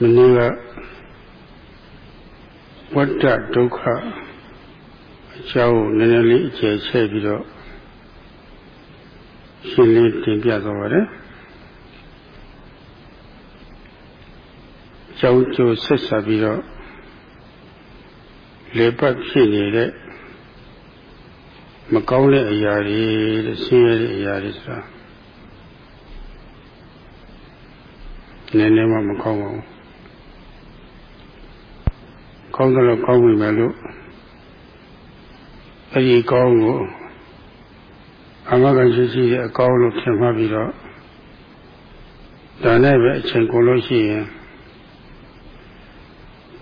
မနေ့ကဝတ္တဒုက္ခအကြောင်းနည်းနည်းလေးအခြေချဲ့ပြီးတော့ရှင်းလင်းတင်ပြသွားပါတယ်ကြောင်းကျိုးဆက်ဆက်ပြီးတော့လေပတ်ဖြစ်နေတဲ့မကောင်းတဲ့အရာတွေတဲ့ဆင်းရဲတဲ့အရာတွေဆိုတာနည်းနည်းမှမကောင်းပါဘူး ကောင်းတယ်လို့ကောင်းပြီမယ်လို့အဲဒီကောင်းကိုအမဂန်ရှိရှိတဲ့အကောင်းလို့ထင်မှတ်ပြီးတော့ဒါနဲ့ပဲအချိန်ကုန်လို့ရှိရင်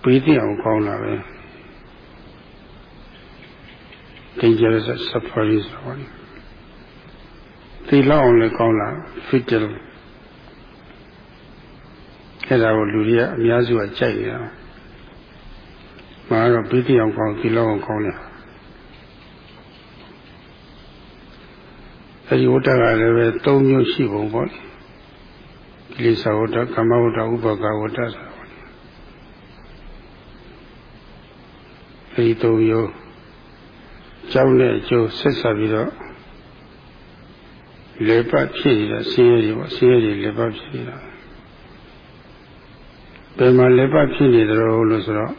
ပြီးသိအောင်ကောင်းလာပဲ dangerous suffering ဆိုတော့သိလောက်အောင်လည်းကောင်းလာ fiddle အဲ့ဒါကိုလူတွေကအများစုကကြိုက်နေတာ မှာတော့ပြီးသိအောင်ကောင်းသိလောက်အောင်ကောင်းတယ်အဲဒီဝတ္တကလည်းပဲ၃မျိုးရှိပုံပေါ့ကိလေသာဝတ္တကာမဝတ္တဥပကဝတ္တဆိုတာပေါ့အဲဒီ၃မျိုးကြောင်းတဲ့အကျိုးဆက်ဆက်ပြီးတော့လေပတ်ဖြစ်နေတာဆင်းရဲတွေပေါ့ဆင်းရဲတွေလေပတ်ဖြစ်နေတာဘယ်မှာလေပတ်ဖြစ်နေတယ်လို့ဆိုတော့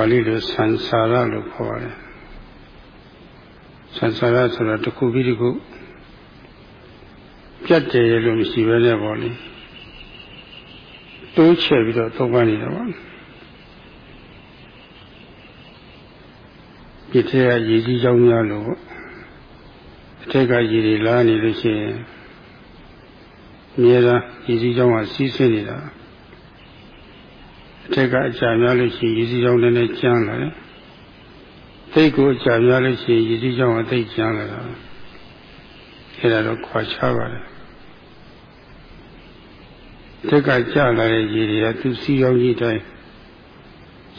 ပါဠိလိုဆန်စာရလို့ခေါ်ပါတယ်ဆန်စာရဆိုတာတစ်ခုပြီးတစ်ခုပြတ်တယ်လို့မရှိဘဲနဲ့ပေါ့လေတိုးချဲ့ပြီးတော့သုံးပါနေတာပေါ့ပြစ်တဲ့ရည်ကြီးကြောင်းများလို့အထက်ကရည်တွေလာနေလို့ရှိရင်အများသာရည်ကြီးကြောင်းကစီးဆင်းနေတာအ ထက်ကအကြာများလို့ရှိရင်ရည်ကြီးကြောင်းလည်းကျန်းလာတယ်သိတ်ကိုအကြာများလို့ရှိရင်ရည်ကြီးကြောင်းကသိတ်ကျန်းလာတာအဲ့ဒါတော့ခွာချပါတယ်တက်ကကြလာတဲ့ရည်တွေကသူစီရောက်ကြီးတိုင်း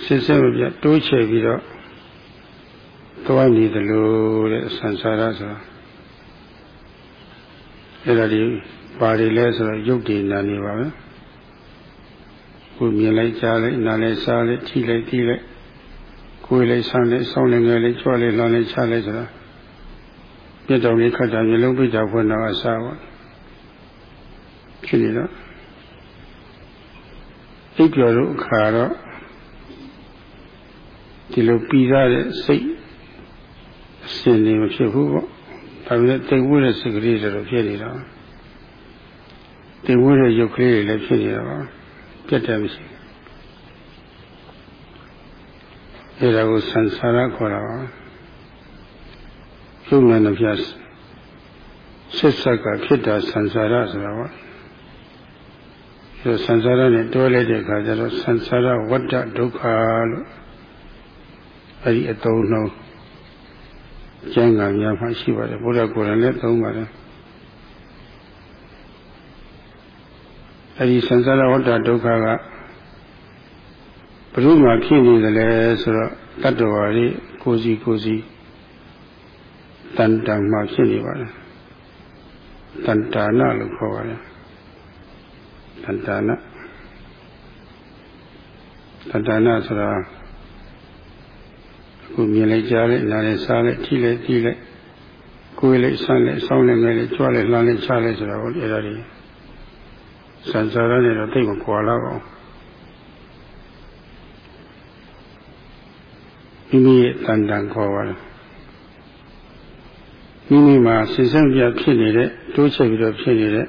စစ်စစ်မပြတိုးချဲ့ပြီးတော့သွားနေတယ်လို့တဲ့ဆန်စာရဆိုတာအဲ့ဒါဒီပါရီလဲဆိုတော့ရုပ်တည်နာနေပါပဲ ကိုမြင်လိုက်ကြားလိုက်နားလိုက်စားလိုက်ထိလိုက်တီးလိုက်ကိုယ်လိုက်ဆန်းလိုက်စောင်းလိုက်ငယ်လိုက်ကြွလိုက်လောင်းလိုက်ချလိုက်ဆိုတာပြတ်တော်လေးခတ်တာမျိုးလုံးပိတ်တာဖွင့်တော့အစားပါဖြစ်နေတော့အိပ်ပျော်လို့အခါတော့ဒီလိုပြီးသားတဲ့စိတ်အစဉ်နေမဖြစ်ဘူးပေါ့ဒါပေမဲ့တိမ်ဝဲတဲ့စိတ်ကလေးတွေတော့ဖြစ်နေတာတိမ်ဝဲတဲ့ရုပ်ကလေးတွေလည်းဖြစ်နေတာ ပါပြတ်တယ်မရှိအဲဒါကိုဆန်ဆာရခေါ်တာပါရုပ်နာနှပြဆက်ဆက်ကဖြစ်တာဆန်ဆာရဆိုတာပါအဲဆန်ဆာရနဲ့တွဲလိုက်တဲ့အခါကျတော့ဆန်ဆာရဝတ္တဒုက္ခလို့အဲဒီအတုံးနှုံးကျမ်းဂန်များမှရှိပါတယ်ဘုရားကိုယ်တိုင်လည်းသုံးပါတယ် အဲဒီဆံစာရဝတ္တဒုက္ခကဘုရုမှာဖြစ်နေတယ်လဲဆိုတော့တတ္တဝါတွေကိုစီကိုစီတန်တန်မှဖြစ်နေပါတယ်တန်တာနလို့ခေါ်ပါတယ်တန်တာနတန်တာနဆိုတာကိုမြင်လိုက်ကြားလိုက်နားလိုက်စားလိုက်ထိလိုက်ကြည့်လိုက်ကိုယ်လိုက်ဆန်းလိုက်စောင်းလိုက်ငယ်လိုက်ကြွလိုက်လှမ်းလိုက်ချလိုက်ဆိုတာကိုအဲ့ဒါတွေ စံစာရနဲ့တော့သိမကွာလာပါဘူးမိမိရဲ့တန်တန်ခေါ်ပါတယ်မိမိမှာစင်စံပြဖြစ်နေတဲ့တိုးချက်ပြီးတော့ဖြစ်နေတဲ့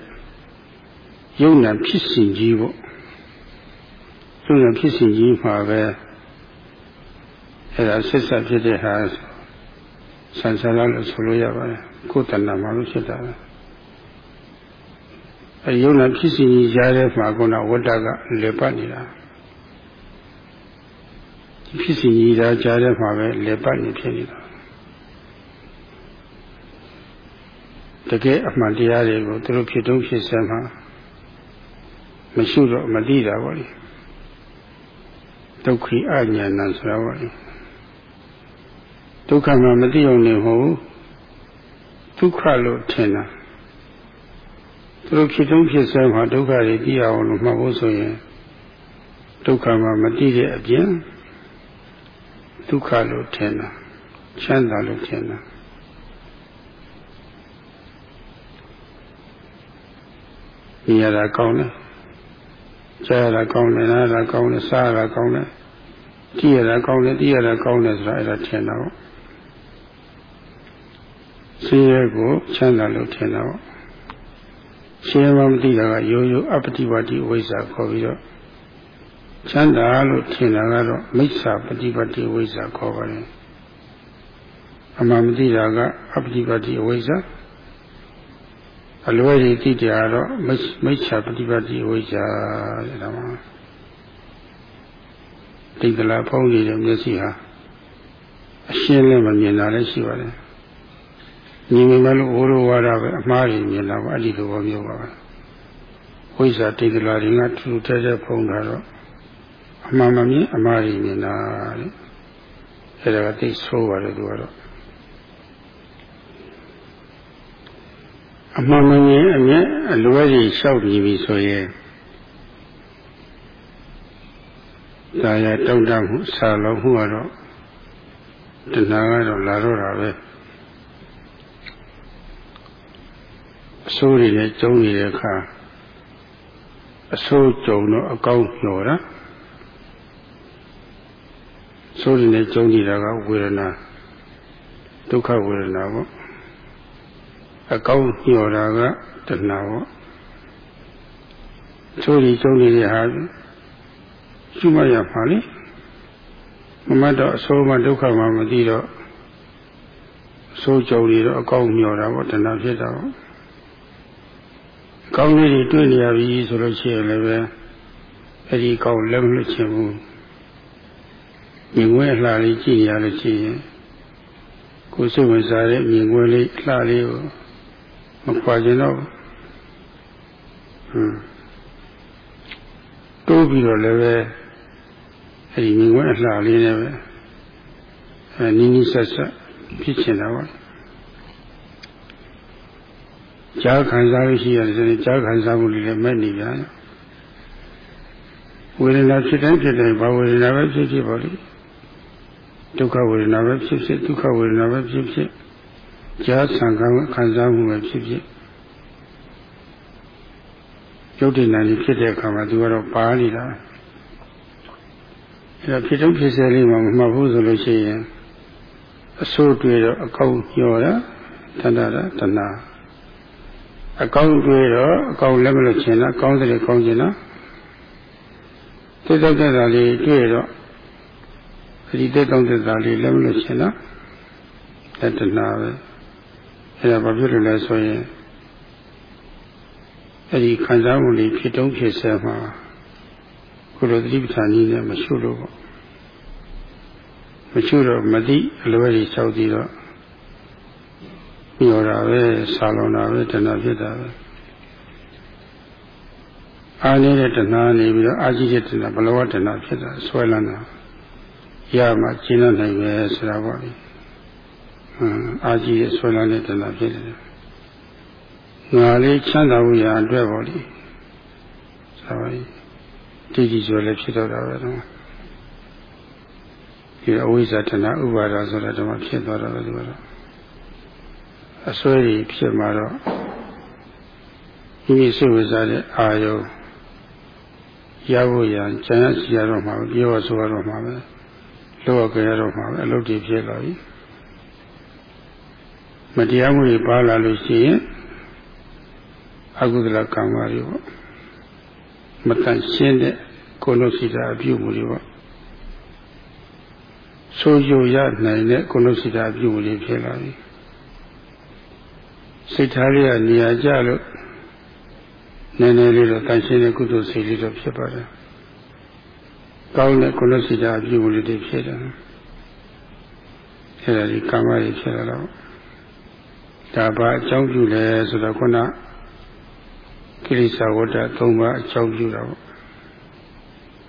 ယုံနာဖြစ်စဉ်ကြီးပေါ့ယုံနာဖြစ်စဉ်ကြီးမှာပဲအဲ့ဒါဆက်ဆက်ဖြစ်တဲ့ဟာဆန်ဆာလာလို့ဆိုလို့ရပါတယ်ကိုယ်တဏ္ဍာမှာလို့ဖြစ်တာပဲ အဲယုံနာဖြစ်စီကြီးရားတဲ့မှာကုဏဝတ္တကလေပတ်နေတာဖြစ်စီကြီးရားကြားတဲ့မှာပဲလေပတ်နေဖြစ်နေတာတကယ်အမှန်တရားတွေကိုသူတို့ဖြစ်တုံးဖြစ်စမ်းမှာမရှိတော့မသိတာပေါ့လေဒုက္ခိအညာဏဆိုတာပေါ့လေဒုက္ခမှမသိအောင်နေမဟုတ်ဒုက္ခလို့ထင်တာသူ တို့ဖြစ်တုံးဖြစ်ဆဲမှာဒုက္ခတွေသိအောင်လို့မှတ်ဖို့ဆိုရင်ဒုက္ခမှမသိတဲ့အပြင်ဒုက္ခလို့ထင်တာချမ်းသာလို့ထင်တာမြင်ရတာကောင်းတယ်ကြားရတာကောင်းတယ်နားရတာကောင်းတယ်စားရတာကောင်းတယ်ကြည့်ရတာကောင်းတယ်သိရတာကောင်းတယ်ဆိုတာအဲ့ဒါထင်တာပေါ့ဆင်းရဲကိုချမ်းသာလို့ထင်တာပေါ့ ရှင်းမှမသိတာကရိုးရိုးအပတိပါတိဝိဇ္ဇာခေါ်ပြီးတော့ချမ်းသာလို့ထင်တာကတော့မိစ္ဆာပฏิပတ်တိဝိဇ္ဇာခေါ်ပါတယ်အမှန်မသိတာကအပฏิပတ်တိဝိဇ္ဇာအလွယ်ကြီးသိတယ်ကတော့မိစ္ဆာပฏิပတ်တိဝိဇ္ဇာတဲ့ဒါမှတိတ်ကလာဖုံးနေတဲ့မျက်စိဟာအရှင်းလည်းမမြင်တာလည်းရှိပါတယ် မြင်မြင်လို့ဝိုးလိုဝါဒပဲအမှားကြီးမြင်တာပါအဲ့ဒီလိုမျိုးပါပဲဝိဇ္ဇာတိတ်ကလာတွေကထူထူထဲထဲဖုံးတာတော့အမှန်မမြင်အမှားကြီးမြင်တာတဲ့အဲ့ဒါကသိဆိုးပါတယ်သူကတော့အမှန်မမြင်အမြဲအလွဲကြီးလျှောက်ပြီးပြီဆိုရင်ဒါရတောင့်တမှုဆာလုံးမှုကတော့တဏှာကတော့လာတော့တာပဲအ ဆိုးတွေနဲ့ကျုံနေတဲ့အခါအဆိုးကြုံတော့အကောင်းညော်တာဆိုးတွေနဲ့ကျုံနေတာကဝေဒနာဒုက္ခဝေဒနာပေါ့အကောင်းညော်တာကတဏှာပေါ့ဆိုးတွေကျုံနေတဲ့ဟာရှုမှတ်ရပါလေမမတ်တော့အဆိုးမှဒုက္ခမှမသိတော့ဆိုးကြုံနေတော့အကောင်းညော်တာပေါ့တဏှာဖြစ်တာပေါ့ ကောင်းလေးတွေတွေ့နေရပြီဆိုလို့ရှိရင်လည်းပဲအဲ့ဒီကောင်းလက်မလွတ်ချင်ဘူးမြင်ွယ်အလှလေးကြည့်နေရလို့ရှိရင်ကိုယ်စိတ်ဝင်စားတဲ့မြင်ွယ်လေးအလှလေးကိုမခွာခြင်းတော့ဟွန်းတိုးပြီးတော့လည်းပဲအဲ့ဒီမြင်ွယ်အလှလေးနဲ့ပဲအဲနီးနီးဆက်ဆက်ဖြစ်ချင်တာပါ ကြားခံစားလို့ရှိရတယ်ဆိုရင်ကြားခံစားမှုတွေလည်းမဲ့နေကြဝေဒနာဖြစ်တိုင်းဖြစ်တိုင်းဘာဝေဒနာပဲဖြစ်ဖြစ်ပါလိဒုက္ခဝေဒနာပဲဖြစ်ဖြစ်ဒုက္ခဝေဒနာပဲဖြစ်ဖြစ်ကြားဆံခံခံစားမှုပဲဖြစ်ဖြစ်ကျုပ်တင်တယ်ဖြစ်တဲ့အခါမှာသူကတော့ပါနေတာအဲဒါဖြစ်တော့ဖြစ်စေလေးမှမမှတ်ဘူးဆိုလို့ရှိရင်အဆိုးတွေ့တော့အကောက်ညော်တာတဏ္ဍာတဏှာ အကောင်းတွေးတော့အကောင်းလက်မလို့ချင်တာကောင်းတဲ့ကောင်းချင်တာသိတဲ့တဲ့တာလေးတွေ့တော့ဒီတဲ့ကောင်းတဲ့တာလေးလက်မလို့ချင်တာတဏှာပဲအဲဒါဘာဖြစ်လို့လဲဆိုရင်အဲဒီခံစားမှုလေးဖြစ်တုံးဖြစ်ဆဲမှာခုလိုသတိပဋ္ဌာန်ကြီးနဲ့မရှုလို့ပေါ့မရှုတော့မသိအလွယ်ကြီးလျှောက်ပြီးတော့ ပြောတာပဲဆာလွန်တာပဲတဏှာဖြစ်တာပဲအားနေတဲ့တဏှာနေပြီးတော့အာကြီးတဲ့တဏှာဘလဝတဏှာဖြစ်တာဆွဲလန်းတာရမှကျင်းနိုင်ပဲဆိုတာပေါ့လေဟမ်အာကြီးတဲ့ဆွဲလန်းတဲ့တဏှာဖြစ်တယ်ငါလေးချမ်းသာဖို့ရအတွက်ပေါ့လေဆိုပါရင်တည်ကြည်ကျော်လည်းဖြစ်တော့တာပဲတော့ဒီအဝိဇ္ဇာတဏှာဥပါဒဆိုတာဓမ္မဖြစ်သွားတာပဲဒီကတော့ အစွဲကြီးဖြစ်မှာတော့မိမိစိတ်ဝင်စားတဲ့အာယုရဖို့ရန်ကျန်ရစီရတော့မှာပြောရဆိုရတော့မှာပဲလောကကြရတော့မှာပဲအလုပ်တွေဖြစ်လာပြီမတရားမှုတွေပါလာလို့ရှိရင်အကုသလကံပါတွေပေါ့မတန်ရှင်းတဲ့ကိုယ်လုံးစိတာအပြုမှုတွေပေါ့ဆိုးရရနိုင်တဲ့ကိုယ်လုံးစိတာအပြုမှုတွေဖြစ်လာပြီ စိတ်ထားလေးကနေရာကျလို့နည်းနည်းလေးတော့တန်ရှင်းတဲ့ကုသိုလ်စိတ်လေးတော့ဖြစ်ပါတယ်။ကောင်းတဲ့ကုလစိတ်အပြုမှုလေးတွေဖြစ်တယ်။အဲဒါဒီကာမကြီးဖြစ်လာတော့ဒါဘာအကြောင်းပြုလဲဆိုတော့ခုနကိရိသာဝတ္တ၃ပါးအကြောင်းပြုတာပေါ့။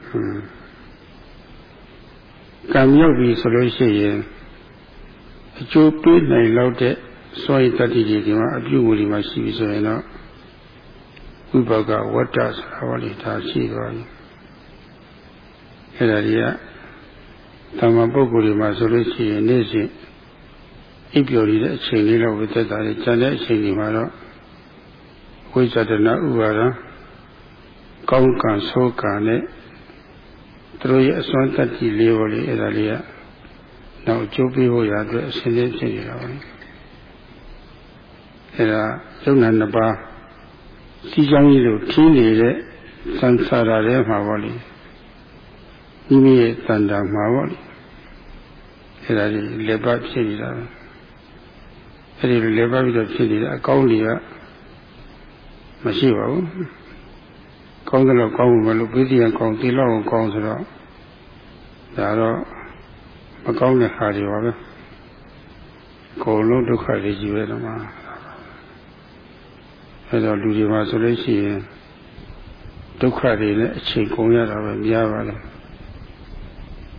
ဟွန်းကံရောက်ပြီဆိုလို့ရှိရင်အကျိုးပေးနိုင်လောက်တဲ့ စွန့်ရည်တတ္တိတွေဒီမှာအပြုအမူတွေမှာရှိပြီဆိုရင်တော့ဝိပါကဝတ္တဆိုတာဟောလေဒါရှိသွားပြီအဲ့ဒါကြီးကသမ္မာပုဂ္ဂိုလ်တွေမှာဆိုလို့ရှိရင်နေ့စဉ်အိပ်ပျော်နေတဲ့အချိန်လေးတော့ဝိသက်တာလေကျန်တဲ့အချိန်တွေမှာတော့ဝိဇ္ဇတနာဥပါဒကောင်းကံဆိုးကံနဲ့သူတို့ရဲ့အစွမ်းတတ္တိလေးပေါ်လေအဲ့ဒါလေးကနောက်အကျိုးပေးဖို့ရအတွက်အစဉ်စဉ်ဖြစ်နေတာပါ အဲ့ဒါယုံနာနှစ်ပါးစီချောင်းကြီးလို့ထင်းနေတဲ့သံဃာရထဲမှာပေါ့လေမိမိရဲ့တန်တာမှာပေါ့လေအဲ့ဒါကြီးလက်ပတ်ဖြစ်နေတာအဲ့ဒီလက်ပတ်ပြီးတော့ဖြစ်နေတာအကောင်းကြီးကမရှိပါဘူးကောင်းတယ်လို့ကောင်းမှာလို့ပြည်တရားကောင်းတိလောက်ကောင်းဆိုတော့ဒါတော့မကောင်းတဲ့ခါတွေပါပဲကိုယ်လုံးဒုက္ခတွေကြီးပဲတော့မှာ အဲတော့လူတွေမှာဆိုလို့ရှိရင်ဒုက္ခတွေနဲ့အချိန်ကုန်ရတာပဲများပါလား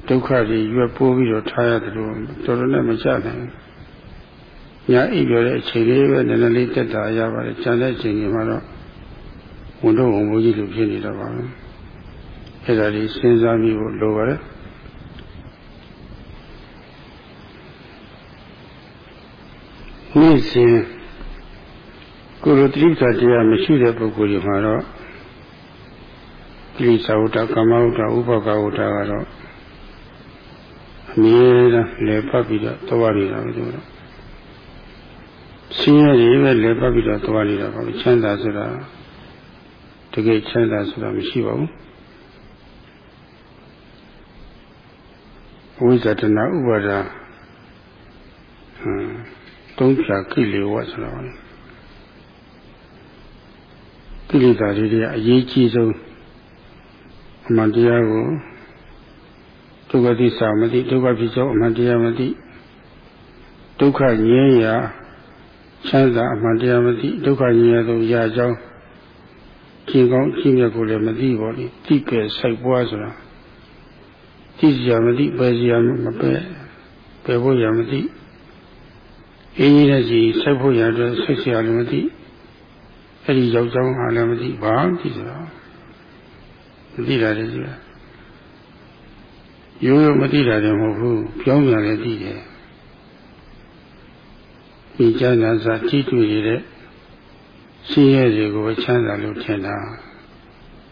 ဒုက္ခတွေရွက်ပိုးပြီးတော့ထားရတယ်လို့တော်တော်နဲ့မချနိုင်ဘူးညာအိပ်ပြောတဲ့အချိန်လေးပဲနည်းနည်းလေးတက်တာရပါတယ်ကျန်တဲ့အချိန်ကြီးမှာတော့ဝန်တော့ဝန်မိုးကြီးလိုဖြစ်နေတော့ပါဘူးအဲ့ဒါလေးစဉ်းစားပြီးဖို့လိုပါတယ်နေ့စဉ် ကိုလိုတိစ္ဆာတရားမရှိတဲ့ပုဂ္ဂိုလ်တွေမှာတော့တိစ္ဆာဝတ္တကမ္မဝတ္တဥပကဝတ္တကတော့အမြဲတမ်းလဲပတ်ပြီးတော့သွားနေတာပဲတို့တော့ဆင်းရဲတွေပဲလဲပတ်ပြီးတော့သွားနေတာပါချမ်းသာဆိုတာတကယ်ချမ်းသာဆိုတာမရှိပါဘူးဝိဇ္ဇတနာဥပါဒာဟမ်သုံးဖြာကိလေဝဆိုတာပါ ကိလေသာတွေကအရေးကြီးဆုံးအမှန်တရားကိုဒုက္ခသစ္စာမသိဒုက္ခဖြစ်ကြောင်းအမှန်တရားမသိဒုက္ခငြင်းရာချမ်းသာအမှန်တရားမသိဒုက္ခငြင်းရသောရာကြောင်းခြေကောင်းခြေမြတ်ကိုလည်းမသိပါဘူးတိကဲစိုက်ပွားဆိုတာသိစရာမသိပယ်စရာမပယ်ပယ်ဖို့ရမသိအင်းကြီးတဲ့ကြီးစိုက်ဖို့ရအတွက်ဆိတ်စရာလည်းမသိ အဲ့ဒီယောက်ျောင်းဟာလည်းမသိဘာမှသိစရာမသိတာလည်းရှိတယ်ရိုးရိုးမသိတာလည်းမဟုတ်ဘူးပြောင်းပြန်လည်းသိတယ်ဒီကျမ်းစာစာကြည့်တွေ့နေတဲ့ရှင်းရဲတွေကိုချမ်းသာလို့ထင်တာ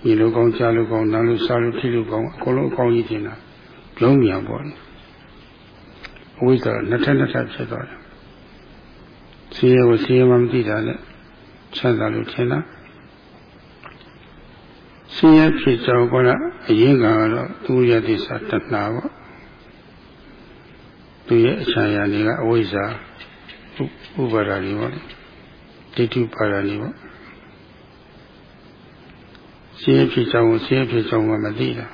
ညီလိုကောင်းကြားလို့ကောင်းနားလို့စားလို့ထိလို့ကောင်းအကုန်လုံးအကောင်းကြီးထင်တာပြောင်းပြန်ပေါ့လေအဝိဇ္ဇာနှစ်ထပ်နှစ်ထပ်ဖြစ်သွားတယ်ရှင်းရဲကိုရှင်းရဲမှမသိတာနဲ့ ချမ်းသာလို့ထင်တာဆင်းရဲဖြစ်ကြောင်းကအရင်ကတော့သူရသစ္စာတဏှာပေါ့သူရဲ့အချမ်းရာတွေကအဝိဇ္ဇာဥပါဒာတွေပေါ့ဒိဋ္ဌိပါဒာတွေပေါ့ဆင်းရဲဖြစ်ကြောင်းကိုဆင်းရဲဖြစ်ကြောင်းမှမသိတာ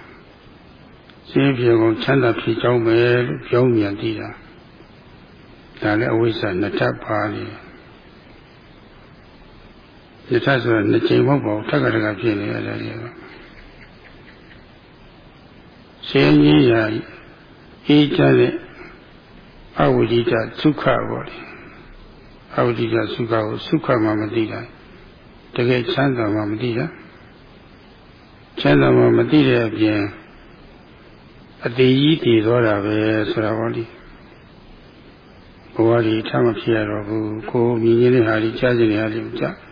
ဆင်းရဲဖြစ်ကောင်ချမ်းသာဖြစ်ကြောင်းပဲလို့ပြောင်းပြန်သိတာဒါလည်းအဝိဇ္ဇာနှစ်ထပ်ပါနေတယ် ယထဆိုတာနှစ်ချိန်မဟုတ်ပါဘူးထက်ကတကဖြစ်နေရတယ်လေဆင်းကြီးရာအေးချတဲ့အဝိဇ္ဇဒုက္ခပေါ့လေအဝိဇ္ဇဒုက္ခကိုစုခမှမသိတာတကယ်ချမ်းသာမှမသိတာချမ်းသာမှမသိတဲ့အပြင်အတေကြီးတည်သွားတာပဲဆိုတာပေါ့လေဘဝကြီးထမဖြစ်ရတော့ဘူးကိုမြင်ရတဲ့ဟာကြီးကြားခြင်းတွေဟာကြီးကြားမကြား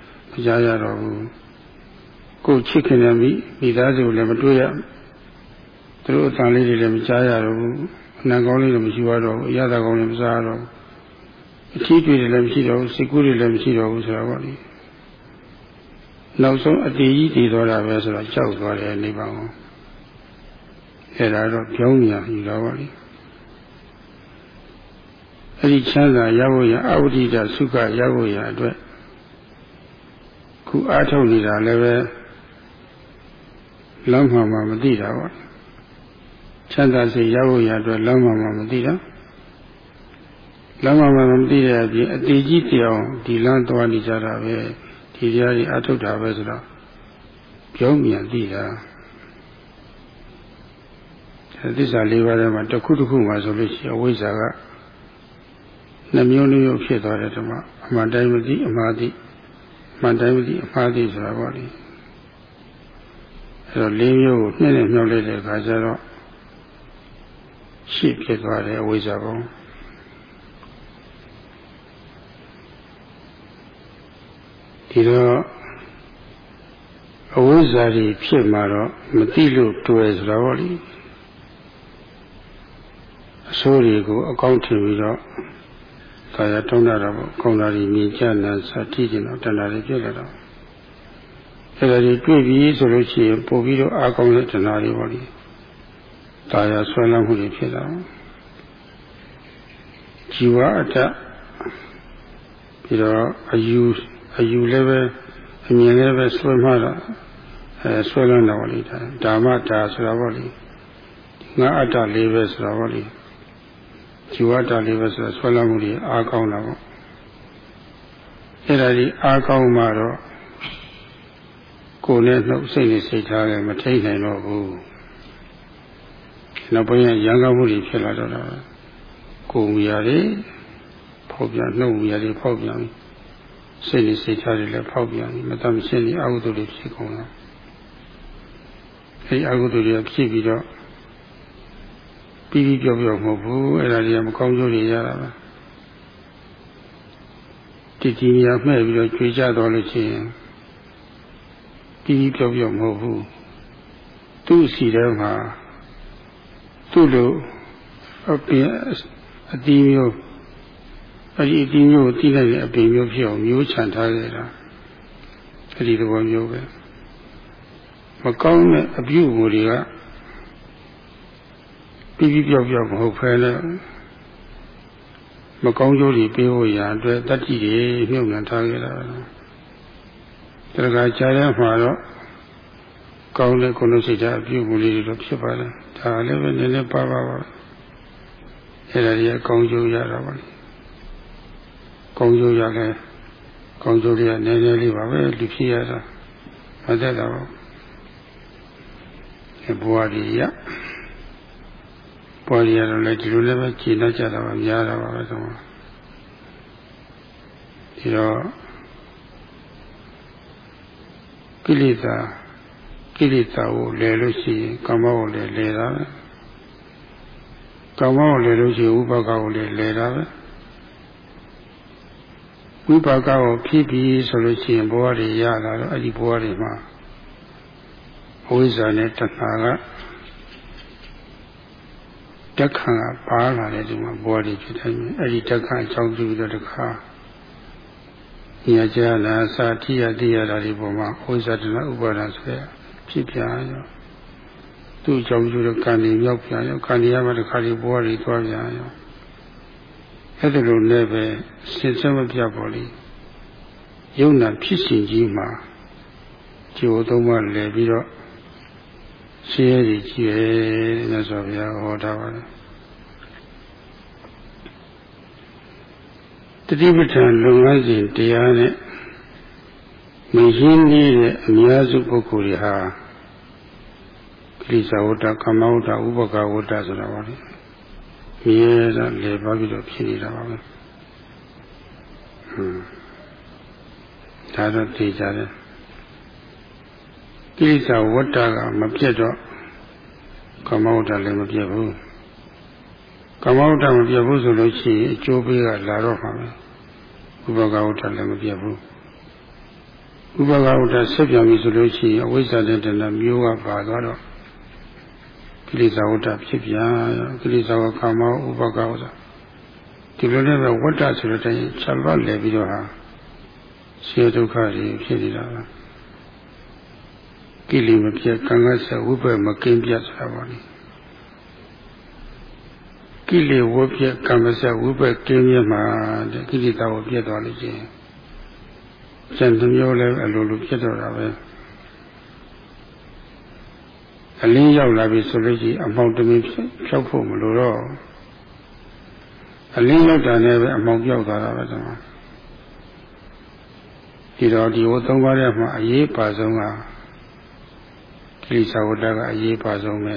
ရတော့ဘူးကိုချစ်ခင်ရမိမိသားစုလည်းမတွေ့ရသူတို့အတန်လေးတွေလည်းမကြားရတော့ဘူးအနံကောင်းလေးလည်းမရှိတော့ဘူးအရသာကောင်းလည်းမစားတော့ဘူးအထီးတွေလည်းမရှိတော့ဘူးစိတ်ကူးတွေလည်းမရှိတော့ဘူးဆိုတာပေါ့လေနောက်ဆုံးအတေကြီးတည်သွားတာပဲဆိုတော့ကြောက်သွားတယ်နေပါအောင်အဲ့ဒါတော့ပြောင်းညာယူတာပေါ့လေအဲ့ဒီချမ်းသာရဖို့ရအဝိဒိတသုခရဖို့ရအတွက် ခုအားထုတ်နေတာလည်းပဲလမ်းမှမှမသိတာပေါ့ချမ်းသာစိတ်ရဖို့ရအတွက်လမ်းမှမှမသိတာလမ်းမှမှမသိတဲ့အပြင်အတေကြီးတရားဒီလမ်းသွားနေကြတာပဲဒီတရားကြီးအားထုတ်တာပဲဆိုတော့ပြောင်းပြန်သိတာသစ္စာလေးပါးထဲမှာတစ်ခုတစ်ခုမှဆိုလို့ရှိရင်အဝိဇ္ဇာကနှမျိုးနှမျိုးဖြစ်သွားတယ်ဓမ္မအမှန်တိုင်းမသိအမှားသိ မှန်တိုင်းမသိအမှားသိဆိုတာပေါ့လေအဲတော့လေးမျိုးကိုနှင်းနဲ့မြှောက်လိုက်တဲ့အခါကျတော့ရှိဖြစ်သွားတယ်အဝိဇ္ဇာဘုံဒီတော့အဝိဇ္ဇာကြီးဖြစ်มาတော့မသိလို့တွေ့ဆိုတာပေါ့လေအဆိုးတွေကိုအကောင့်ထင်ပြီးတော့ ကာယတုံးတာတော့ကောင်းတာကြီးမြင်ကြနာစတိကျင်တော့တဏှာတွေပြည့်လာတော့အဲ့ဒါကြီးတွေ့ပြီဆိုလို့ရှိရင်ပို့ပြီးတော့အာကောင်းတဲ့တဏှာတွေပေါ့လေကာယဆွဲလန်းမှုတွေဖြစ်လာဇီဝအတ္တပြီးတော့အယူအယူလည်းပဲအမြင်လည်းပဲဆွဲမှတော့အဲဆွဲလန်းတာပေါ့လေဒါဓမ္မတာဆိုတာပေါ့လေငါအတ္တလေးပဲဆိုတာပေါ့လေ ဇီဝတ္တလေးပဲဆိုတာဆွဲလန်းမှုတွေအားကောင်းတာပေါ့အဲ့ဒါကြီးအားကောင်းမှတော့ကိုယ်နဲ့နှုတ်စိတ်နဲ့စိတ်ထားလည်းမထိတ်နိုင်တော့ဘူးနောက်ပိုင်းရံကောင်းမှုတွေဖြစ်လာတော့တာကိုယ်မူရတွေဖောက်ပြန်နှုတ်မူရတွေဖောက်ပြန်စိတ်နဲ့စိတ်ထားတွေလည်းဖောက်ပြန်မတမ်းရှင်းနေအကုသိုလ်တွေဖြစ်ကုန်တော့အဲဒီအကုသိုလ်တွေဖြစ်ပြီးတော့ ပြီးပြီးပြောပြောမဟုတ်ဘူးအဲ့ဒါတွေကမကောင်းကျိုးတွေရတာပါတည်ကြည်ရမှဲ့ပြီးတော့ကြွေကြတော်လို့ရှိရင်ပြီးပြီးပြောပြောမဟုတ်ဘူးသူ့စီထဲမှာသူ့လိုအပင်အတီးမျိုးအဲ့ဒီအတီးမျိုးကိုတီးလိုက်တဲ့အပင်မျိုးဖြစ်အောင်မျိုးချန်ထားခဲ့တာအဲ့ဒီသဘောမျိုးပဲမကောင်းတဲ့အပြုအမူတွေက ပြီးပြီးပြောက်ပြောက်မဟုတ်ဖဲနဲ့မကောင်းကျိုးတွေပေးဖို့ရာအတွက်တတိတွေမြုပ်နှံထားခဲ့တာတရကကြားထဲမှာတော့ကောင်းတဲ့ကုသိုလ်စိတ်ဓာတ်အပြုအမူလေးတွေတော့ဖြစ်ပါလားဒါလည်းပဲနည်းနည်းပါပါပါအဲ့ဒါကြီးအကောင်းကျိုးရတာပါလေကောင်းကျိုးရလဲကောင်းကျိုးတွေကနည်းနည်းလေးပါပဲလူဖြစ်ရတာမသက်တာပါဘဝကြီးရ ပေါ်ရတော့လည်းဒီလိုလည်းပဲကြည်တတ်ကြတာပါများတာပါပဲဆိုတော့ဒီတော့ကိလေသာကိလေသာကိုလဲလို့ရှိရင်ကာမကိုလည်းလဲတာပဲကာမကိုလဲလို့ရှိရင်ဥပါကကိုလည်းလဲတာပဲဝိပါကကိုဖြည့်ပြီးဆိုလို့ရှိရင်ဘဝတွေရလာတော့အဲ့ဒီဘဝတွေမှာအဝိဇ္ဇာနဲ့တဏှာက တက်ခံကပါလာတဲ့ဒီမှာဘဝတွေဖြစ်တယ်အဲ့ဒီတက်ခံအကြောင်းပြုပြီးတော့တခါညာကြလာစာတိယတိယတာဒီပုံမှာဝိဇ္ဇာတဏှာဥပါဒဆိုရဖြစ်ပြန်ရောသူ့အကြောင်းပြုတဲ့ကံတွေမြောက်ပြန်ရောကံတွေရမှတခါဒီဘဝတွေသွားပြန်ရောအဲ့ဒါလိုနဲ့ပဲစင်စမပြတ်ပေါ်လိယုံနာဖြစ်စဉ်ကြီးမှာဂျိုသုံးပါလဲပြီးတော့ ရှင်းရည်ကြည့်ရဲမြတ်စွာဘုရားဟောထားပါတယ်တတိပဋ္ဌာန်လုံငန်းစဉ်တရားနဲ့မရှင်းသေးတဲ့အများစုပုဂ္ဂိုလ်တွေဟာကိစ္စဝတ္တကမ္မဝတ္တဥပကဝတ္တဆိုတာပါလေမြဲတာလေပါပြီးတော့ဖြစ်နေတာပါပဲဟွန်းဒါတော့သိကြတယ် ကိစ္စဝတ္တကမပြတ်တော့ကမ္မဝတ္တလည်းမပြတ်ဘူးကမ္မဝတ္တမပြတ်ဘူးဆိုလို့ရှိရင်အကျိုးပေးကလာတော့မှာပဲဥပကဝတ္တလည်းမပြတ်ဘူးဥပကဝတ္တဆက်ပြန်ပြီဆိုလို့ရှိရင်အဝိဇ္ဇာတဲ့တဏမျိုးကပါသွားတော့ကိလေသာဝတ္တဖြစ်ပြန်ကိလေသာကကာမဥပကဝတ္တဒီလိုနဲ့ပဲဝတ္တဆိုတဲ့တိုင်းချက်လွတ်လဲပြီးတော့ဟာဆင်းရဲဒုက္ခတွေဖြစ်နေတာပါ ကိလေမပြတ်ကံကဆက်ဝိပ္ပမကင်းပြတ်ဆိုတာပါလေကိလေဝပြတ်ကံမဆက်ဝိပ္ပကင်းမြတ်မှာတဲ့ကိလေသာကိုပြတ်သွားလို့ချင်းစံတစ်မျိုးလည်းအလိုလိုဖြစ်တော့တာပဲအလင်းရောက်လာပြီဆိုလို့ရှိရင်အမောင်တမင်ဖြောက်ဖို့မလိုတော့အလင်းရောက်တာနဲ့ပဲအမောင်ပြောက်သွားတာပဲဒီမှာဒီတော့ဒီဟိုသုံးပါးထဲမှာအရေးပါဆုံးက ကိလေသာဝတ္တကအရေးပါဆုံးပဲ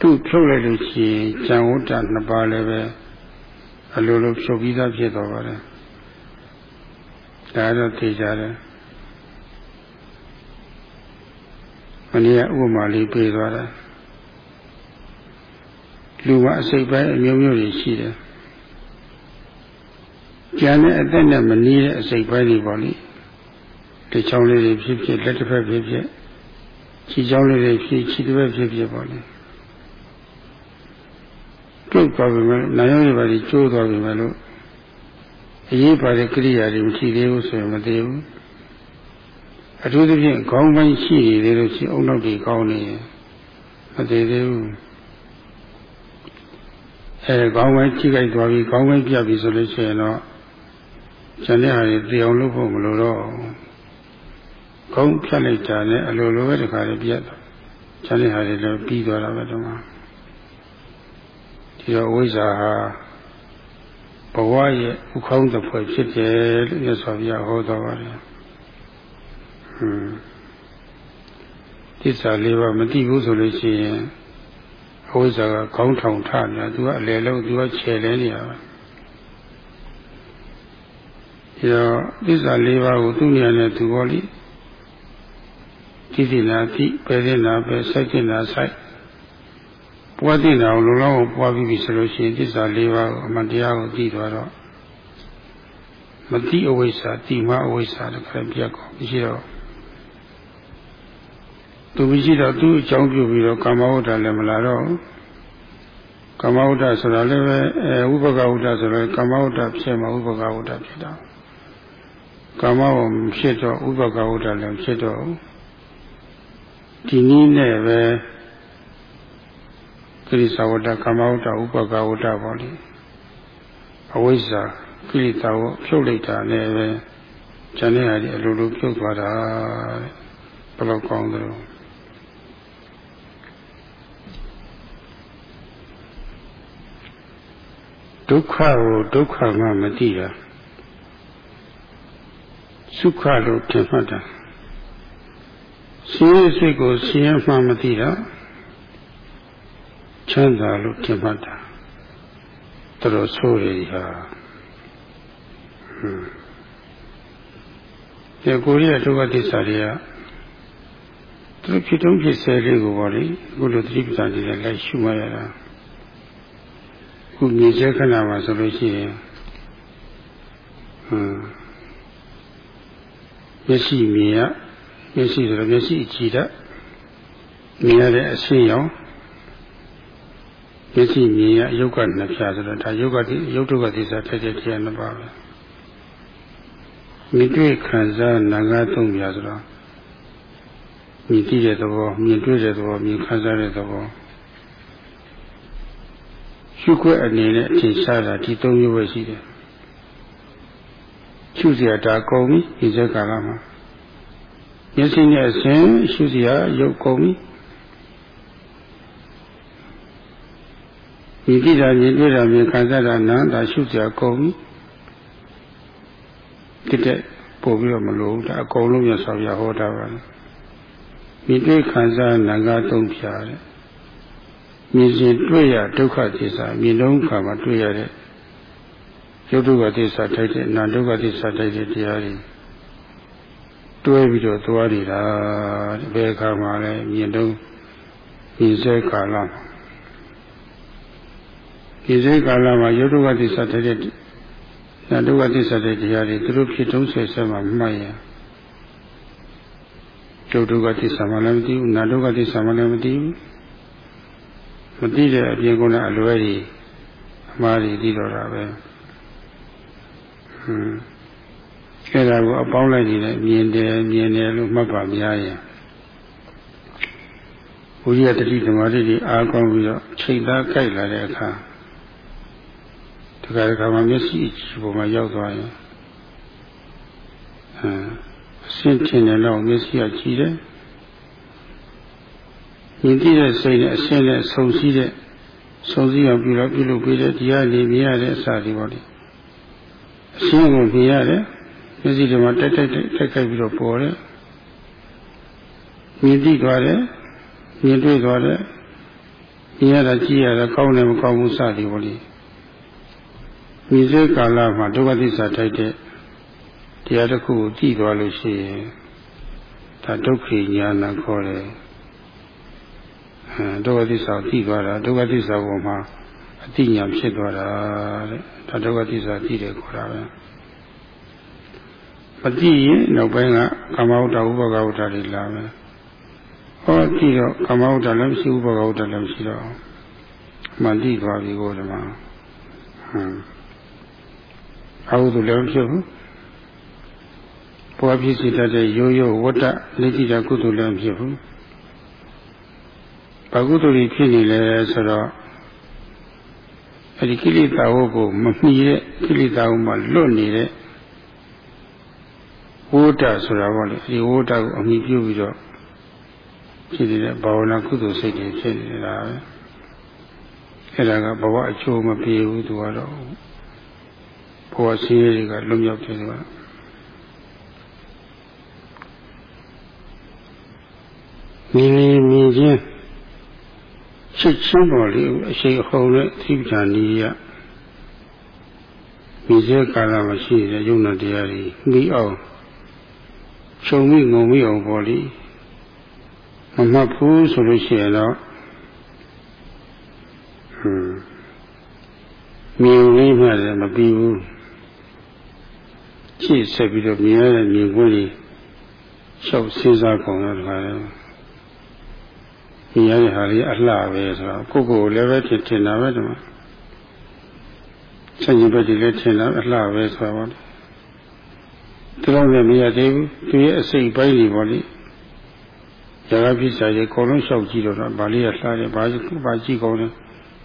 သူ့ဖြုတ်လိုက်လို့ရှိရင်ဇံဝတ္တနှစ်ပါးလည်းပဲအလိုလိုဖြုတ်ပြီးသားဖြစ်သွားပါတယ်ဒါတော့သိကြတယ်မနေ့ကဥပမာလေးပေးသွားတယ်လူမှာအစိတ်ပိုင်းအမျိုးမျိုးတွေရှိတယ်ကျန်တဲ့အသက်နဲ့မနည်းတဲ့အစိတ်ပိုင်းတွေပေါ့လေတချောင်းလေးတွေဖြစ်ဖြစ်လက်တစ်ဖက်ဖြစ်ဖြစ် ခြေချောင်းလေးတွေဖြစ်ခြေတစ်ဖက်ဖြစ်ဖြစ်ပေါ့လေပြုတ်သွားပြီမဲ့နာယောတွေပါဒီကျိုးသွားပြီမဲ့လို့အရေးပါတဲ့ကိရိယာတွေမရှိသေးဘူးဆိုရင်မသေးဘူးအထူးသဖြင့်ခေါင်းပိုင်းရှိနေသေးလို့ရှိအုံနောက်တွေကောင်းနေရင်မသေးသေးဘူးအဲခေါင်းပိုင်းထိခိုက်သွားပြီခေါင်းပိုင်းပြတ်ပြီဆိုလို့ရှိရင်တော့ကျန်တဲ့ဟာတွေသိအောင်လုပ်ဖို့မလိုတော့ ခေါင်းဖြတ်လိုက်တာနဲ့အလိုလိုပဲတခါလေးပြတ်တော့ကျန်တဲ့ဟာတွေလည်းပြီးသွားတာပဲတော့ဒီတော့ဝိဇ္ဇာဟာဘဝရဲ့ဥခေါင်းတစ်ဖွဲ့ဖြစ်တယ်လို့မြတ်စွာဘုရားဟောတော်ပါတယ်ဟွန်းသစ္စာလေးပါးမသိဘူးဆိုလို့ရှိရင်အဝိဇ္ဇာကခေါင်းထောင်ထနေတာသူကအလယ်လုံးသူကခြေလဲနေတာပဲဒီတော့သစ္စာလေးပါးကိုသူ့နေရာနဲ့သူဟောလိ တိတိနာတိပဲတဲ့နာပဲစိုက်တဲ့နာစိုက်ပွားတဲ့နာကိုလုံလောက်ပွားပြီးပြီဆိုလို့ရှိရင်သစ္စာလေးပါးကိုအမှန်တရားကိုသိသွားတော့မတိအဝိဇ္ဇာတိမအဝိဇ္ဇာတခါပြတ်ကုန်မရှိတော့သူမရှိတော့သူ့အကြောင်းပြုပြီးတော့ကာမဝတ္တလည်းမလာတော့ကာမဝတ္တဆိုတာလည်းပဲအဲဝိပကဝတ္တဆိုတော့ကာမဝတ္တဖြစ်မှာဝိပကဝတ္တဖြစ်တာကာမဝဖြစ်တော့ဥပကဝတ္တလည်းဖြစ်တော့ ဒီနည်းနဲ့ပဲကိရိသာဝတ္တကာမဝတ္တဥပကဝတ္တပေါ့လေအဝိဇ္ဇာကိရိသာဝဖြုတ်လိုက်တာနဲ့ပဲဉာဏ်နဲ့ဟာဒီအလိုလိုဖြုတ်သွားတာဘယ်လောက်ကောင်းသလဲဒုက္ခကိုဒုက္ခမှမသိတာစုခလို့ထင်မှတ်တာ ဆင်းရဲစိတ်ကိုဆင်းရဲမှမသိတာချမ်းသာလို့ထင်မှတ်တာတော်ဆိုးရည်ဟာဟွန်းဒီကိုရီးယားဒုက္ခသစ္စာတွေကသူဖြစ်တုံးဖြစ်ဆဲလေးကိုပေါ့လေအခုလိုသတိပဋ္ဌာန်တွေလိုက်ရှုမှရတာခုမြင်စေခဏမှာဆိုလို့ရှိရင်ဟွန်းမျက်စိမြင်ရ မျက်စိဆိုတော့မျက်စိကြည့်တတ်မြင်ရတဲ့အရှင်းရောင်မျက်စိမြင်ရယုတ်ကနှစ်ဖြာဆိုတော့ဒါယုတ်ကတိယုတ်တုကသစ္စာတစ်ချက်တရားနှစ်ပါးပဲမြင်တွေ့ခံစားနာငါသုံးဖြာဆိုတော့မြင်သိတဲ့သဘောမြင်တွေ့တဲ့သဘောမြင်ခံစားတဲ့သဘောရှုခွက်အနေနဲ့အထင်ရှားတာဒီသုံးမျိုးပဲရှိတယ်ရှုစရာဒါကုန်ပြီဒီစက်ကာလမှာ မျက်စိနဲ့အစဉ်ရှုစရာရုပ်ကုန်ပြီဒီတိတာမြင်တွေ့တာမြင်ခံစားတာနာဒါရှုစရာကုန်ပြီတိတဲ့ပို့ပြီးတော့မလို့ဒါအကုန်လုံးရဆောက်ရဟောတာပါမြင်တွေ့ခံစားနာငါသုံးဖြာတဲ့မြင်စဉ်တွေ့ရဒုက္ခသစ္စာမြင်လုံးခါမှာတွေ့ရတဲ့ရုပ်ဒုက္ခသစ္စာထိုက်တဲ့နာဒုက္ခသစ္စာထိုက်တဲ့တရားတွေ တွဲပြီးတော့သွားနေတာဘယ်အခါမှလဲမြင်တော့မြင်စေကာလမှာမြင်စေကာလမှာရုပ်ဒုက္ခသစ္စာထိုက်တဲ့နာဒုက္ခသစ္စာတဲ့တရားတွေသူတို့ဖြစ်တုံးဆွဲဆွဲမှာမှတ်ရရုပ်ဒုက္ခသစ္စာမှလည်းမသိဘူးနာဒုက္ခသစ္စာမှလည်းမသိဘူးမသိတဲ့အပြင်ကုန်းအလွဲကြီးအမှားကြီးသိတော့တာပဲဟွန်း အဲ့ဒါကိုအပေါင်းလိုက်နေတယ်မြင်တယ်မြင်တယ်လို့မှတ်ပါများရင်ဘုရားတတိဓမ္မတိတွေအားကောင်းပြီးတော့ချိန်သားကြိုက်လာတဲ့အခါတခါတခါမှမျက်စိအကြည့်ပေါ်မှာရောက်သွားရင်အဲအရှင်းထင်တယ်တော့မျက်စိကကြည့်တယ်မြင်ကြည့်တဲ့စိတ်နဲ့အရှင်းနဲ့ဆုံစည်းတဲ့ဆုံစည်းအောင်ပြုလို့ပြုလုပ်ပေးတဲ့တရားလေးမြင်ရတဲ့အစာတွေပေါ့လေအရှင်းကိုမြင်ရတယ် မျက်စိတွေမှာတိုက်တိုက်တိုက်တိုက်ခိုက်ပြီးတော့ပေါ်တယ်မြင်သိသွားတယ်မြင်တွေ့သွားတယ်မြင်ရတာကြည့်ရတာကောင်းတယ်မကောင်းဘူးစသည်ပေါ့လေမြင်စေကာလမှာဒုက္ခသစ္စာထိုက်တဲ့တရားတစ်ခုကိုကြည့်သွားလို့ရှိရင်ဒါဒုက္ခဉာဏ်ခေါ်တယ်ဟအဲဒုက္ခသစ္စာသိသွားတာဒုက္ခသစ္စာပေါ်မှာအတိညာဖြစ်သွားတာတဲ့ဒါဒုက္ခသစ္စာသိတယ်ခေါ်တာပဲ မသိရင်နောက်ပိုင်းကကာမဝတ္တဥပကဝတ္တတွေလာမယ်ဟောကြည့်တော့ကာမဝတ္တလည်းမရှိဥပကဝတ္တလည်းမရှိတော့မှန်သိသွားပြီကိုဒီမှာဟမ်အဟုသူလည်းဖြစ်ဘူးဘောဖြစ်စီတတ်တဲ့ရိုးရိုးဝတ္တလက်ကြည့်တာကုသိုလ်လည်းဖြစ်ဘူးဘာကုသိုလ်ကြီးဖြစ်နေလဲဆိုတော့အဲဒီကိလေသာဝကိုမမှီတဲ့ကိလေသာဝမှာလွတ်နေတဲ့ ဝိတ္တဆိုတာပေါ့လေဒီဝိတ္တကိုအမိပြုပြီးတော့ဖြစ်နေတဲ့ဘာဝနာကုသိုလ်စိတ်တွေဖြစ်နေတာပဲအဲ့ဒါကဘဝအချိုးမပြေဘူးသူကတော့ဘဝဆင်းရဲတွေကလွတ်မြောက်တယ်သူကမြင်မြင်ချင်းချစ်ချင်းပေါ်လေအရှိန်အဟုန်နဲ့သိပ္ပံနည်းရဒီစေကာလမှာရှိတဲ့ယုံနာတရားတွေမိအောင် ခြုံမိငုံမိအောင်ပေါ်လေမမှတ်ဘူးဆိုလို့ရှိရင်တော့ဟွန်းမြင်လေးမှလည်းမပြီးဘူးရှေ့ဆက်ပြီးတော့မြင်ရတဲ့မြင်ကွင်းကြီးလျှောက်စဉ်းစားကုန်တော့တခါလဲမြင်ရတဲ့ဟာလေးအလှပဲဆိုတော့ကိုယ့်ကိုယ်လည်းပဲထင်ထင်တာပဲဒီမှာဆက်ရင်ဘက်ဒီလည်းထင်တာအလှပဲဆိုတော့ သူတို့လည်းမရသေးဘူးသူရဲ့အစိတ်ပိုင်းတွေပေါ့လေဇာကဖြစ်စားရေအကုန်လုံးလျှောက်ကြည့်တော့ဗာလေးကလှတယ်ဗာဗာကြည့်ကောင်းတယ်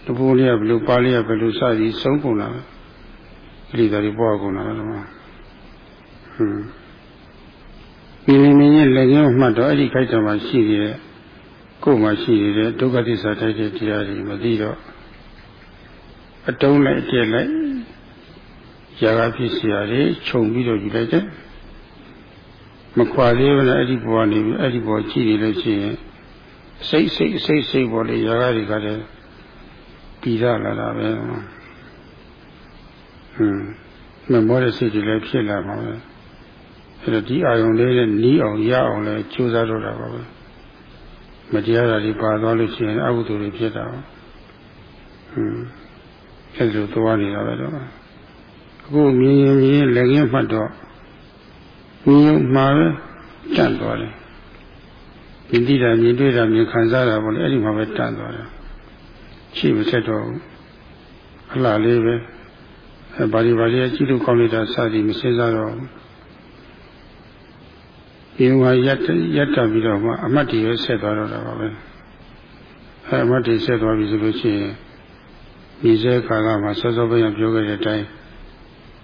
တပူလေးကဘလို့ပါလေးကဘလို့စသည်ဆုံးကုန်လာတယ်ဒီလိုတွေပေါ်ကုန်လာတယ်မှာဟွန်းဒီလိုမျိုးနဲ့လည်းကြောမှတ်တော့အဲ့ဒီခိုက်တော်မှာရှိနေတဲ့ကိုယ်မှာရှိနေတဲ့ဒုက္ခသစ္စာတိုက်တဲ့တရားတွေမသိတော့အတုံးလိုက်အကျက်လိုက်ຢာကဖြစ်เสียတွေခြုံပြီးတော့ယူလိုက်တယ် မခွာသေးဘူးလားအဲ့ဒီဘဝနေပြီးအဲ့ဒီဘဝကြည့်နေလို့ရှိရင်စိတ်စိတ်စိတ်စိတ်ပေါ်လေຢာကတွေကလည်းပြီးရလာတာပဲဟွန်းမမောတဲ့စိတ်တွေလည်းဖြစ်လာမှာပဲအဲ့တော့ဒီအာယုံလေးနဲ့နီးအောင်ရအောင်လည်းကြိုးစားတော့တာပါပဲမတရားတာတွေပါသွားလို့ရှိရင်အကုသိုလ်တွေဖြစ်တာဟွန်းအဲ့လိုသွားနေတာပဲတော့အခုမြင်ရင်မြင်လည်းငင်းမှတ်တော့ မြင်မှာပဲတန့်သွားတယ်မြင်သိတာမြင်တွေ့တာမြင်ခံစားတာပေါ့လေအဲ့ဒီမှာပဲတန့်သွားတယ်ရှိမဆက်တော့ဘူးအလားလေးပဲအဲဘာဒီဘာဒီအကြည့်လို့ကောင်းလိုက်တာစသည်မစင်စားတော့ဘူးဒီမှာရက်ရက်တက်ပြီးတော့မှအမတ်တွေဆက်သွားတော့တာပါပဲအဲအမတ်တွေဆက်သွားပြီဆိုလို့ရှိရင်ဒီစဲကာလမှာစောစောပိုင်းပြောခဲ့တဲ့အတိုင်း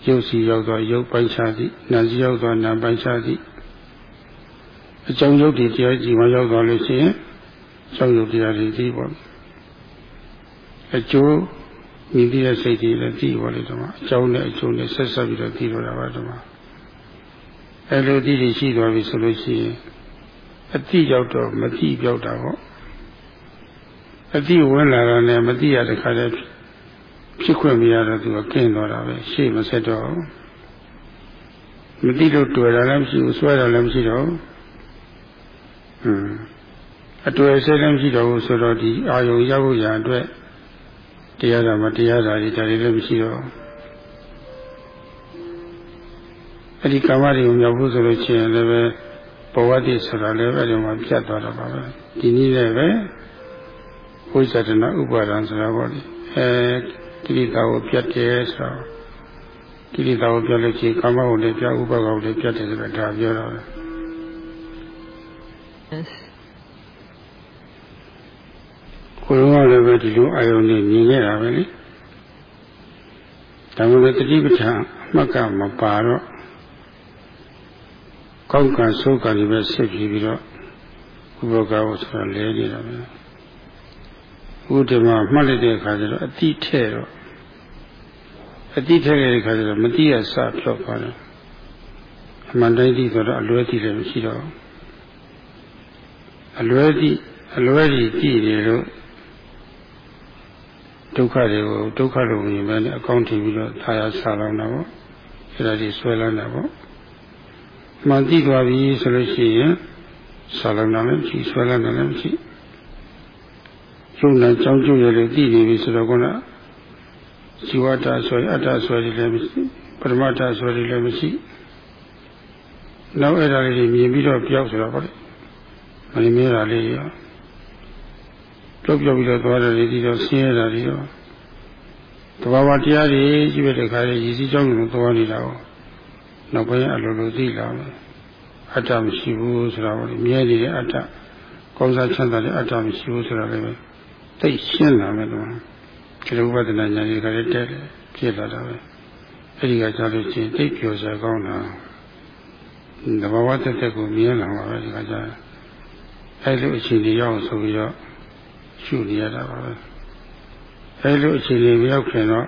ရုပ်စီရောက်တော့ရုပ်ပိုင်းခြားသည်နာစီရောက်တော့နာပိုင်းခြားသည်အကြောင်းရုပ်တွေတရားကြည့်မှရောက်သွားလို့ရှိရင်အကြောင်းရုပ်တရားတွေသိပါအကျိုးမြင်တဲ့စိတ်တွေလည်းသိပါလိမ့်တော့အကြောင်းနဲ့အကျိုးနဲ့ဆက်ဆက်ပြီးတော့သိတော့တာပါတော့အဲလိုသိသိရှိသွားပြီဆိုလို့ရှိရင်အတိရောက်တော့မတိပြောက်တာပေါ့အတိဝင်လာတာနဲ့မတိရတဲ့ခါကျ ဖြစ်ခွင့်မရတော့သူကကင်းသွားတာပဲရှေ့မဆက်တော့မတိလို့တွေ့တာလည်းမရှိဘူးဆွဲတာလည်းမရှိတော့ဟွန်းအတွေ့အဆက်လည်းမရှိတော့ဘူးဆိုတော့ဒီအာယုံရောက်ဖို့ရအတွက်တရားတာမတရားတာတွေဒါတွေလည်းမရှိတော့အဲ့ဒီကာမတွေကိုမြောက်ဖို့ဆိုလို့ရှိရင်လည်းပဲဘဝတည်ဆိုတာလည်းပဲဒီမှာပြတ်သွားတော့ပါပဲဒီနည်းနဲ့ပဲဝိဇ္ဇတနာဥပါဒံဆိုတာပေါ့လေအဲ ကိလေသာကိုပြတ်တယ်ဆိုတော့ကိလေသာကိုပြတ်လို့ရှိရင်ကာမကိုလည်းပြဥပါဒကိုလည်းပြတ်တယ်ဆိုတာဒါပြောတော့တယ်ကိုယ်ကလည်းပဲဒီလိုအာယုန်နဲ့မြင်နေတာပဲလေဒါမှလည်းတတိပဋ္ဌာန်အမှတ်ကမပါတော့ကောက်ကံဆိုးကံတွေပဲဆက်ပြီးပြီးတော့ဥပကဝဆိုတာလဲနေတာပဲဥဒ္ဓမမှတ်လိုက်တဲ့အခါကျတော့အတိထဲတော့ အတိထဲတဲ့အခါကျတော့မတိရစဖြောက်သွားတယ်အမှန်တိုင်းသိဆိုတော့အလွဲသိလည်းမရှိတော့အလွဲသိအလွဲကြီးကြည့်နေလို့ဒုက္ခတွေကိုဒုက္ခလို့မြင်ပဲနဲ့အကောင့်ထည့်ပြီးတော့သာယာဆာလောင်တာပေါ့အဲ့ဒါဒီဆွဲလန်းတာပေါ့မှန်သိသွားပြီဆိုလို့ရှိရင်ဆာလောင်တာလည်းမရှိဆွဲလန်းတာလည်းမရှိယုံနာကြောင်းကျုပ်ရလို့သိနေပြီဆိုတော့ခုန ဇီဝတ္တဆိုရင်အတ္တဆိုရင်လည်းမရှိပရမတ္တဆိုရင်လည်းမရှိနောက်အဲ့ဒါလေးမြင်ပြီးတော့ပြောက်ဆိုတော့ဗောလေမင်းမဲတာလေးရောပြုတ်ပြုတ်ပြီးတော့သွားတယ်ဒီတော့ဆင်းရဲတာတွေရောတဘာဝတရားတွေရှိတဲ့ခါလေးရည်စည်းကြောင်းကိုသွားနေတာကိုနောက်ပိုင်းအလိုလိုသိလာမယ်အတ္တမရှိဘူးဆိုတာကိုမြဲနေတဲ့အတ္တကောင်းစားချမ်းသာတဲ့အတ္တမရှိဘူးဆိုတာလည်းသိရှင်းလာမယ်တော့ ဒီလိုဝဒနာညာကြီးကလေးတက်တယ်ဖြစ်လာတာပဲအဲ့ဒီကကြားလို့ချင်းသိပျော်စရာကောင်းတာတဘာဝတက်တက်ကိုမြင်လာပါပဲဒီကကြားအဲ့လိုအခြေအနေရောက်ဆိုပြီးတော့ရှုနေရတာပါပဲအဲလိုအခြေအနေမရောက်ခင်တော့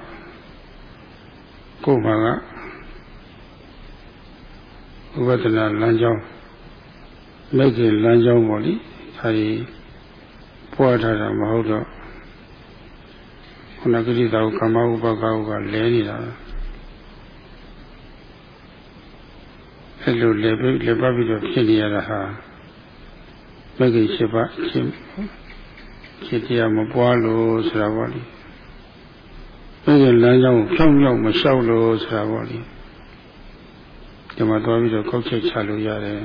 ကိုယ်မှာကဥပဒနာလမ်းကြောင်းမိခင်လမ်းကြောင်းပေါ့လေအဲဒီပွားထားတာမဟုတ်တော့ ခုနကတိတော်ကမ္မဥပကောကလဲနေတာအဲလိုလဲပြီးလဲပတ်ပြီးတော့ဖြစ်နေရတာဟာမိခင်ရှိပါချင်းဖြစ်တရားမပွားလို့ဆိုတာပေါ့လေအဲ့ဒီလမ်းကြောင်းဖြောင်းဖြောင်းမလျှောက်လို့ဆိုတာပေါ့လေဒီမှာသွားပြီးတော့ကောက်ချက်ချလို့ရတယ်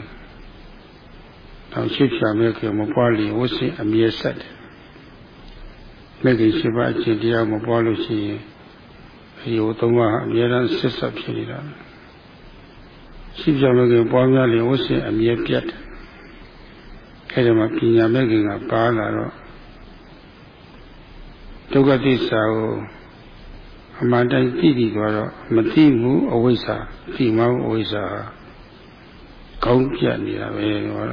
။တောင်ရှိဖြာမဲ့ကမပွားလျင်ဝှစင်အမြဲဆက်တယ်။ လက်ကြီးရှိပါအချင်းတရားမပွားလို့ရှိရင်အယိုသုံးပါးအမြဲတမ်းဆက်ဆက်ဖြစ်နေတာ။ရှိဖြာမဲ့ကပွားများလျင်ဝှစင်အမြဲပြတ်တယ်။အဲဒီမှာပညာမဲ့ကပါလာတော့ဒုက္ခသစ္စာကိုအမှန်တိုင်းသိပြီးသွားတော့မသိဘူးအဝိဇ္ဇာသိမှအဝိဇ္ဇာကောင်းပြတ်နေတာပဲတော့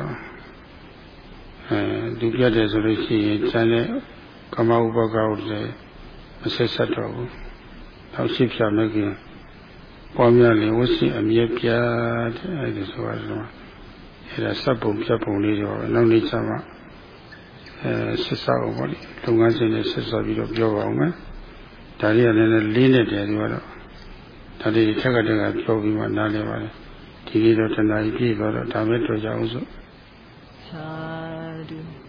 အဲသူပြတ်တယ်ဆိုလို့ရှိရင်ဇန်တဲ့ ကမ္မဥပကောလည်းမဆက်ဆက်တော့ဘူးနောက်ရှိဖြာမကင်းပေါ်များလေဝစီအမြဲပြတ်တဲ့အဲဒီဆိုတော့အဲဒါစပ်ပုံပြတ်ပုံလေးတော့နောက်နေ့ကျမှအဲဆက်စားအောင်ပေါ့လေလုပ်ငန်းရှင်နဲ့ဆက်စားပြီးတော့ပြောပါအောင်မယ်ဒါတွေကလည်းလေးနဲ့တည်းဆိုတော့ဒါတွေထက်ကတက်ကပြောပြီးမှနားလည်ပါတယ်ဒီလိုတော့တဏှာကြီးပြည့်သွားတော့ဒါပဲတွေ့ကြအောင်စို့သာဓု